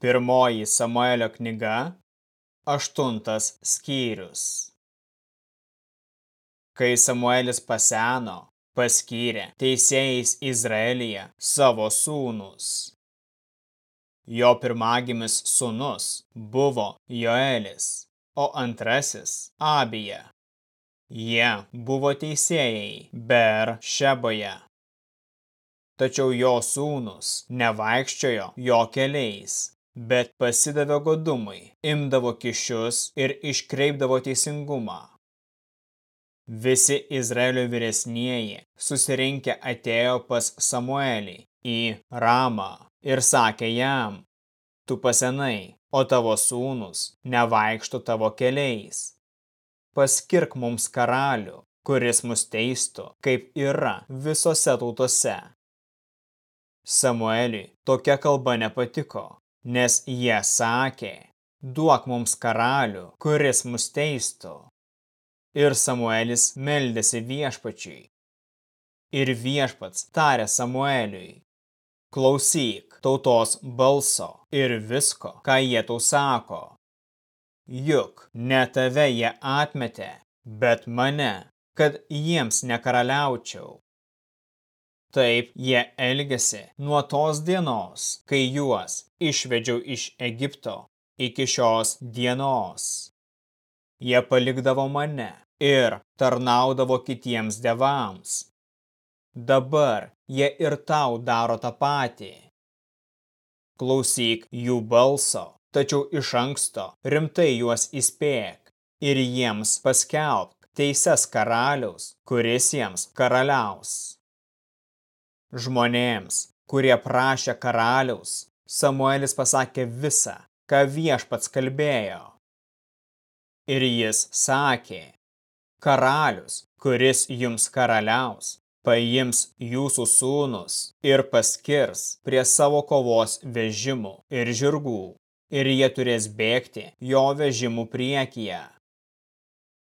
Pirmoji Samuelio knyga, aštuntas skyrius. Kai Samuelis paseno, paskyrė teisėjais Izraelyje savo sūnus. Jo pirmagimis sūnus buvo Joelis, o antrasis Abija. Jie buvo teisėjai Ber Šeboje tačiau jo sūnus nevaikščiojo jo keliais, bet pasidavė godumui, imdavo kišius ir iškreipdavo teisingumą. Visi Izraelio vyresnieji susirinkę atėjo pas Samuelį į Ramą ir sakė jam, tu pasenai, o tavo sūnus nevaikšto tavo keliais. Paskirk mums karalių, kuris mus teistų, kaip yra visose tautose. Samueliui tokia kalba nepatiko, nes jie sakė, duok mums karalių, kuris mus teistų. Ir Samuelis meldėsi viešpačiui. Ir viešpats tarė Samueliui, klausyk tautos balso ir visko, ką jie tau sako. Juk ne tave jie atmetė, bet mane, kad jiems nekaraliaučiau. Taip jie elgėsi nuo tos dienos, kai juos išvedžiau iš Egipto iki šios dienos. Jie palikdavo mane ir tarnaudavo kitiems devams. Dabar jie ir tau daro tą patį. Klausyk jų balso, tačiau iš anksto rimtai juos įspėk ir jiems paskelbk teises karaliaus, kuris jiems karaliaus. Žmonėms, kurie prašė karaliaus, Samuelis pasakė visą, ką viešpats kalbėjo. Ir jis sakė, karalius, kuris jums karaliaus, paims jūsų sūnus ir paskirs prie savo kovos vežimų ir žirgų, ir jie turės bėgti jo vežimų priekyje.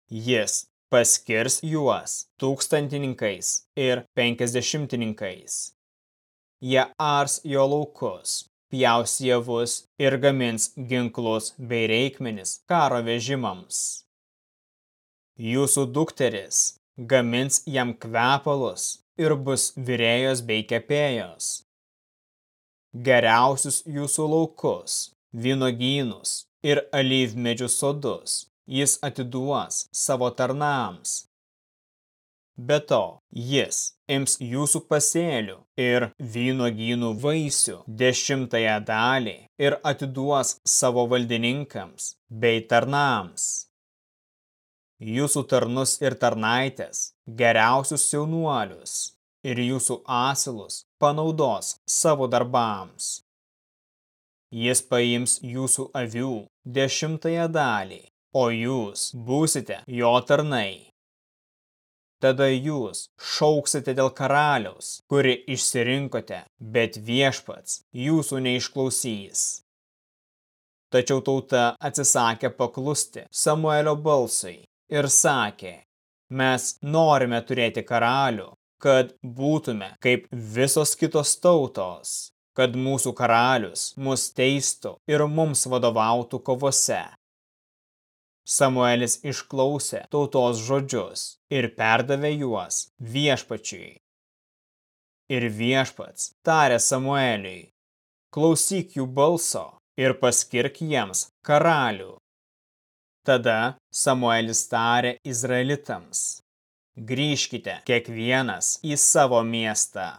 Jis paskirs juos tūkstantininkais ir penkisdešimtininkais. Jie ars jo laukus, pjaus javus ir gamins ginklus bei reikmenis karo vežimams. Jūsų dukteris gamins jam kvepalus ir bus virėjos bei kepėjos. Geriausius jūsų laukus, vynogynus ir alyvmedžių sodus jis atiduos savo tarnams. Be to, jis ims jūsų pasėlių ir vynogynų vaisių dešimtąją dalį ir atiduos savo valdininkams bei tarnams. Jūsų tarnus ir tarnaitės, geriausius jaunuolius ir jūsų asilus panaudos savo darbams. Jis paims jūsų avių dešimtąją dalį o jūs būsite jo tarnai. Tada jūs šauksite dėl karaliaus, kuri išsirinkote, bet viešpats jūsų neišklausys. Tačiau tauta atsisakė paklusti Samuelio balsui ir sakė, mes norime turėti karalių, kad būtume kaip visos kitos tautos, kad mūsų karalius mus teistų ir mums vadovautų kovose. Samuelis išklausė tautos žodžius ir perdavė juos viešpačiui. Ir viešpats tarė Samueliui, klausyk jų balso ir paskirk jiems karalių. Tada Samuelis tarė Izraelitams, grįžkite kiekvienas į savo miestą.